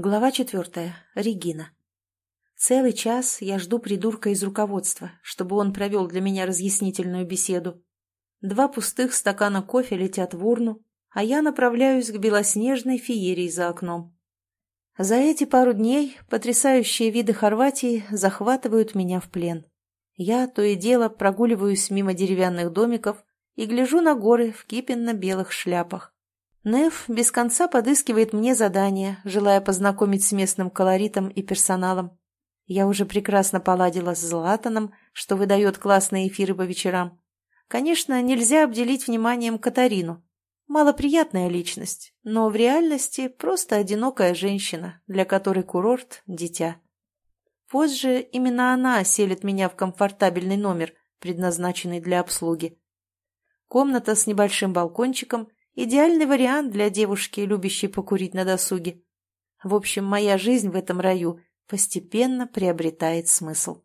Глава четвертая. Регина. Целый час я жду придурка из руководства, чтобы он провел для меня разъяснительную беседу. Два пустых стакана кофе летят в урну, а я направляюсь к белоснежной феерии за окном. За эти пару дней потрясающие виды Хорватии захватывают меня в плен. Я то и дело прогуливаюсь мимо деревянных домиков и гляжу на горы в кипенно-белых шляпах. Неф без конца подыскивает мне задания, желая познакомить с местным колоритом и персоналом. Я уже прекрасно поладила с Златаном, что выдает классные эфиры по вечерам. Конечно, нельзя обделить вниманием Катарину. Малоприятная личность, но в реальности просто одинокая женщина, для которой курорт – дитя. Позже именно она селит меня в комфортабельный номер, предназначенный для обслуги. Комната с небольшим балкончиком Идеальный вариант для девушки, любящей покурить на досуге. В общем, моя жизнь в этом раю постепенно приобретает смысл.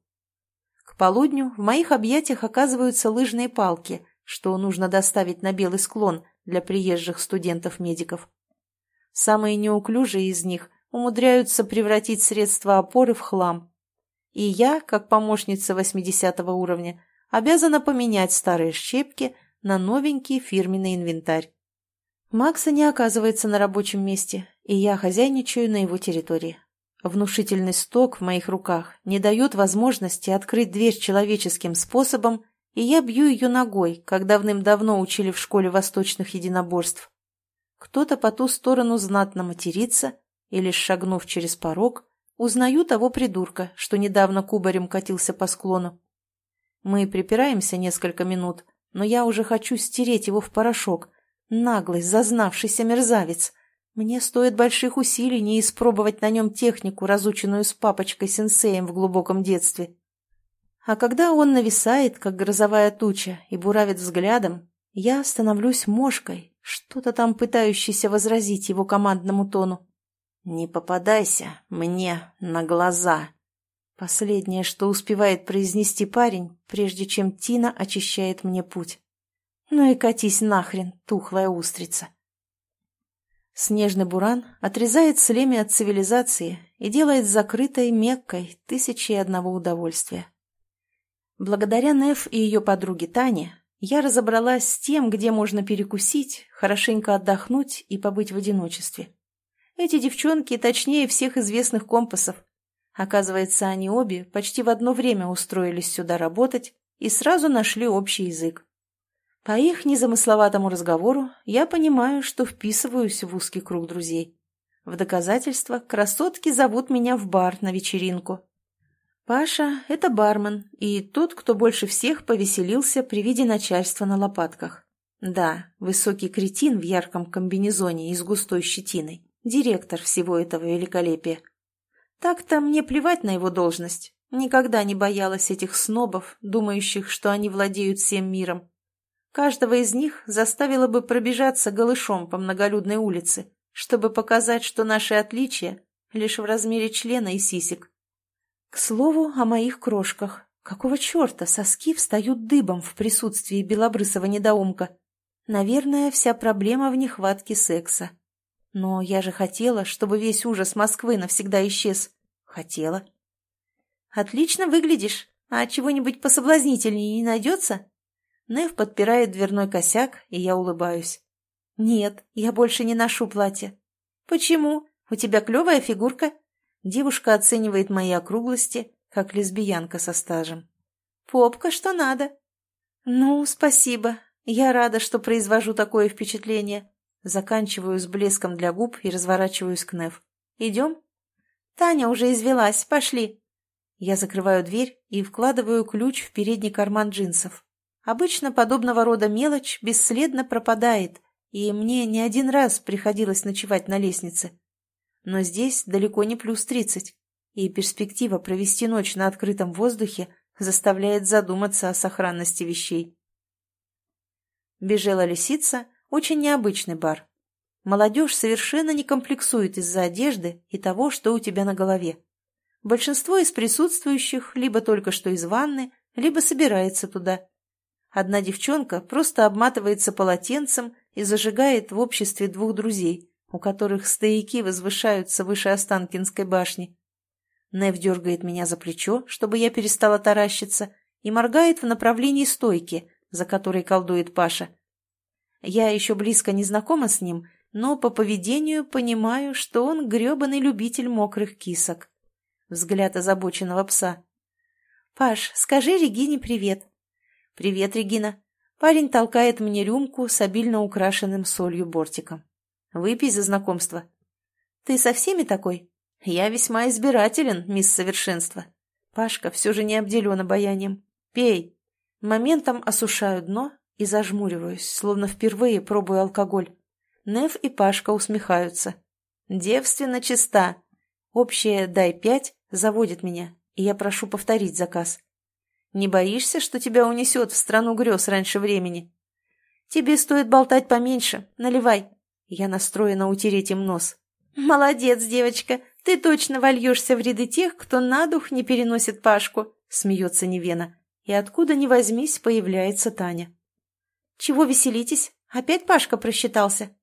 К полудню в моих объятиях оказываются лыжные палки, что нужно доставить на белый склон для приезжих студентов-медиков. Самые неуклюжие из них умудряются превратить средства опоры в хлам. И я, как помощница 80 уровня, обязана поменять старые щепки на новенький фирменный инвентарь. Макса не оказывается на рабочем месте, и я хозяйничаю на его территории. Внушительный сток в моих руках не дает возможности открыть дверь человеческим способом, и я бью ее ногой, как давным-давно учили в школе восточных единоборств. Кто-то по ту сторону знатно матерится, и лишь шагнув через порог, узнаю того придурка, что недавно кубарем катился по склону. Мы припираемся несколько минут, но я уже хочу стереть его в порошок, Наглый, зазнавшийся мерзавец. Мне стоит больших усилий не испробовать на нем технику, разученную с папочкой-сенсеем в глубоком детстве. А когда он нависает, как грозовая туча, и буравит взглядом, я становлюсь мошкой, что-то там пытающейся возразить его командному тону. «Не попадайся мне на глаза!» Последнее, что успевает произнести парень, прежде чем Тина очищает мне путь. Ну и катись нахрен, тухлая устрица. Снежный буран отрезает Слеми от цивилизации и делает закрытой Меккой тысячи и одного удовольствия. Благодаря Неф и ее подруге Тане я разобралась с тем, где можно перекусить, хорошенько отдохнуть и побыть в одиночестве. Эти девчонки точнее всех известных компасов. Оказывается, они обе почти в одно время устроились сюда работать и сразу нашли общий язык. По их незамысловатому разговору я понимаю, что вписываюсь в узкий круг друзей. В доказательство красотки зовут меня в бар на вечеринку. Паша – это бармен и тот, кто больше всех повеселился при виде начальства на лопатках. Да, высокий кретин в ярком комбинезоне и с густой щетиной. Директор всего этого великолепия. Так-то мне плевать на его должность. Никогда не боялась этих снобов, думающих, что они владеют всем миром. Каждого из них заставило бы пробежаться голышом по многолюдной улице, чтобы показать, что наши отличия лишь в размере члена и сисек. К слову о моих крошках. Какого черта соски встают дыбом в присутствии белобрысого недоумка? Наверное, вся проблема в нехватке секса. Но я же хотела, чтобы весь ужас Москвы навсегда исчез. Хотела. Отлично выглядишь. А чего-нибудь пособлазнительнее не найдется? Нев подпирает дверной косяк, и я улыбаюсь. «Нет, я больше не ношу платье». «Почему? У тебя клевая фигурка?» Девушка оценивает мои округлости, как лесбиянка со стажем. «Попка, что надо». «Ну, спасибо. Я рада, что произвожу такое впечатление». Заканчиваю с блеском для губ и разворачиваюсь к Нев. «Идем?» «Таня уже извелась. Пошли». Я закрываю дверь и вкладываю ключ в передний карман джинсов. Обычно подобного рода мелочь бесследно пропадает, и мне не один раз приходилось ночевать на лестнице. Но здесь далеко не плюс тридцать, и перспектива провести ночь на открытом воздухе заставляет задуматься о сохранности вещей. Бежела лисица – очень необычный бар. Молодежь совершенно не комплексует из-за одежды и того, что у тебя на голове. Большинство из присутствующих либо только что из ванны, либо собирается туда – Одна девчонка просто обматывается полотенцем и зажигает в обществе двух друзей, у которых стояки возвышаются выше Останкинской башни. Нев дергает меня за плечо, чтобы я перестала таращиться, и моргает в направлении стойки, за которой колдует Паша. Я еще близко не знакома с ним, но по поведению понимаю, что он гребаный любитель мокрых кисок. Взгляд озабоченного пса. «Паш, скажи Регине привет». «Привет, Регина». Парень толкает мне рюмку с обильно украшенным солью бортиком. «Выпей за знакомство». «Ты со всеми такой?» «Я весьма избирателен, мисс Совершенство». Пашка все же не обделен обаянием. «Пей». Моментом осушаю дно и зажмуриваюсь, словно впервые пробую алкоголь. Нев и Пашка усмехаются. «Девственно чиста». Общее «дай пять» заводит меня, и я прошу повторить заказ. Не боишься, что тебя унесет в страну грез раньше времени? Тебе стоит болтать поменьше. Наливай. Я настроена утереть им нос. Молодец, девочка. Ты точно вольешься в ряды тех, кто на дух не переносит Пашку, смеется Невена. И откуда ни возьмись, появляется Таня. Чего веселитесь? Опять Пашка просчитался?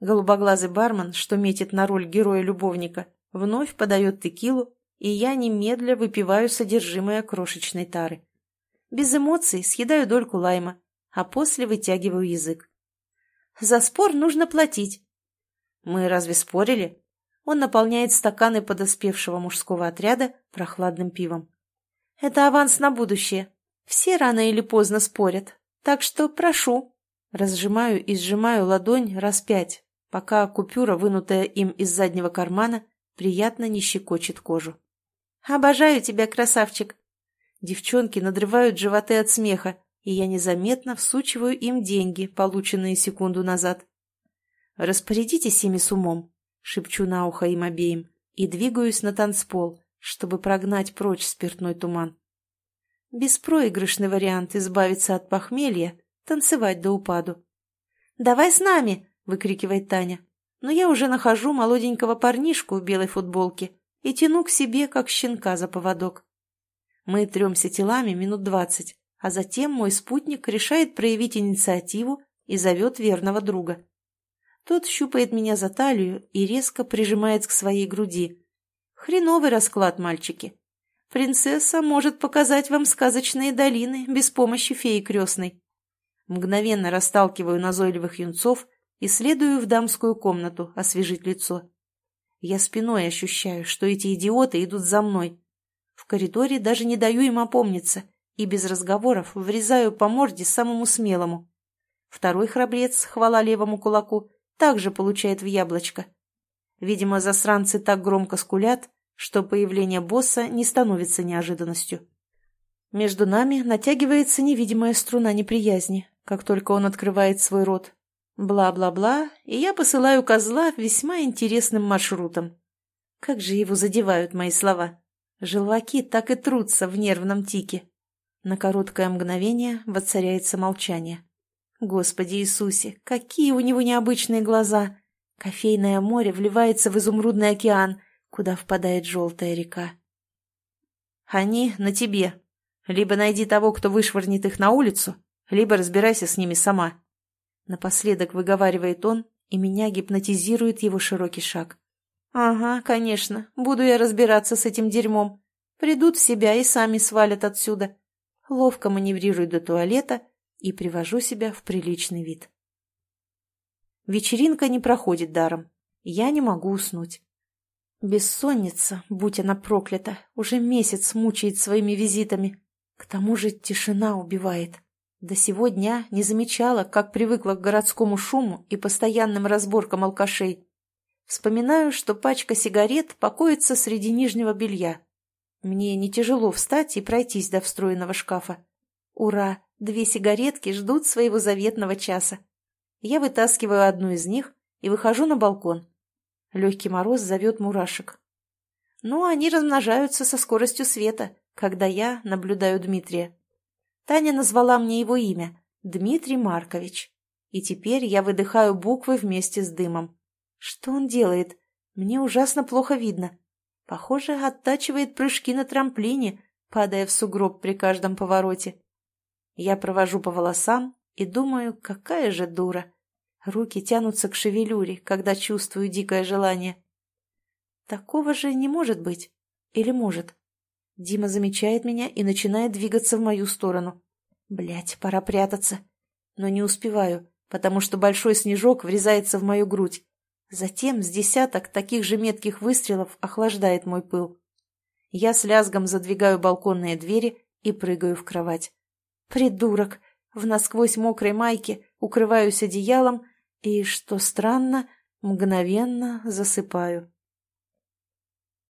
Голубоглазый бармен, что метит на роль героя-любовника, вновь подает текилу, и я немедля выпиваю содержимое крошечной тары. Без эмоций съедаю дольку лайма, а после вытягиваю язык. За спор нужно платить. Мы разве спорили? Он наполняет стаканы подоспевшего мужского отряда прохладным пивом. Это аванс на будущее. Все рано или поздно спорят. Так что прошу. Разжимаю и сжимаю ладонь раз пять, пока купюра, вынутая им из заднего кармана, приятно не щекочет кожу. «Обожаю тебя, красавчик!» Девчонки надрывают животы от смеха, и я незаметно всучиваю им деньги, полученные секунду назад. «Распорядитесь ими с умом», — шепчу на ухо им обеим, и двигаюсь на танцпол, чтобы прогнать прочь спиртной туман. Беспроигрышный вариант избавиться от похмелья — танцевать до упаду. «Давай с нами!» — выкрикивает Таня. Но я уже нахожу молоденького парнишку в белой футболке и тяну к себе, как щенка за поводок. Мы тремся телами минут двадцать, а затем мой спутник решает проявить инициативу и зовет верного друга. Тот щупает меня за талию и резко прижимает к своей груди. Хреновый расклад, мальчики. Принцесса может показать вам сказочные долины без помощи феи крестной. Мгновенно расталкиваю назойливых юнцов и следую в дамскую комнату освежить лицо. Я спиной ощущаю, что эти идиоты идут за мной, в коридоре даже не даю им опомниться и без разговоров врезаю по морде самому смелому. Второй храбрец, хвала левому кулаку, также получает в яблочко. Видимо, засранцы так громко скулят, что появление босса не становится неожиданностью. Между нами натягивается невидимая струна неприязни, как только он открывает свой рот. Бла-бла-бла, и я посылаю козла весьма интересным маршрутом. Как же его задевают мои слова. Желваки так и трутся в нервном тике. На короткое мгновение воцаряется молчание. Господи Иисусе, какие у него необычные глаза! Кофейное море вливается в изумрудный океан, куда впадает желтая река. Они на тебе. Либо найди того, кто вышвырнет их на улицу, либо разбирайся с ними сама. Напоследок выговаривает он, и меня гипнотизирует его широкий шаг. «Ага, конечно, буду я разбираться с этим дерьмом. Придут в себя и сами свалят отсюда». Ловко маневрирую до туалета и привожу себя в приличный вид. Вечеринка не проходит даром. Я не могу уснуть. Бессонница, будь она проклята, уже месяц мучает своими визитами. К тому же тишина убивает. До сего дня не замечала, как привыкла к городскому шуму и постоянным разборкам алкашей. Вспоминаю, что пачка сигарет покоится среди нижнего белья. Мне не тяжело встать и пройтись до встроенного шкафа. Ура! Две сигаретки ждут своего заветного часа. Я вытаскиваю одну из них и выхожу на балкон. Легкий мороз зовет мурашек. Но они размножаются со скоростью света, когда я наблюдаю Дмитрия. Таня назвала мне его имя – Дмитрий Маркович. И теперь я выдыхаю буквы вместе с дымом. Что он делает? Мне ужасно плохо видно. Похоже, оттачивает прыжки на трамплине, падая в сугроб при каждом повороте. Я провожу по волосам и думаю, какая же дура. Руки тянутся к шевелюре, когда чувствую дикое желание. Такого же не может быть. Или может? Дима замечает меня и начинает двигаться в мою сторону. Блять, пора прятаться. Но не успеваю, потому что большой снежок врезается в мою грудь. Затем с десяток таких же метких выстрелов охлаждает мой пыл. Я с лязгом задвигаю балконные двери и прыгаю в кровать. Придурок! В насквозь мокрой майке укрываюсь одеялом и, что странно, мгновенно засыпаю.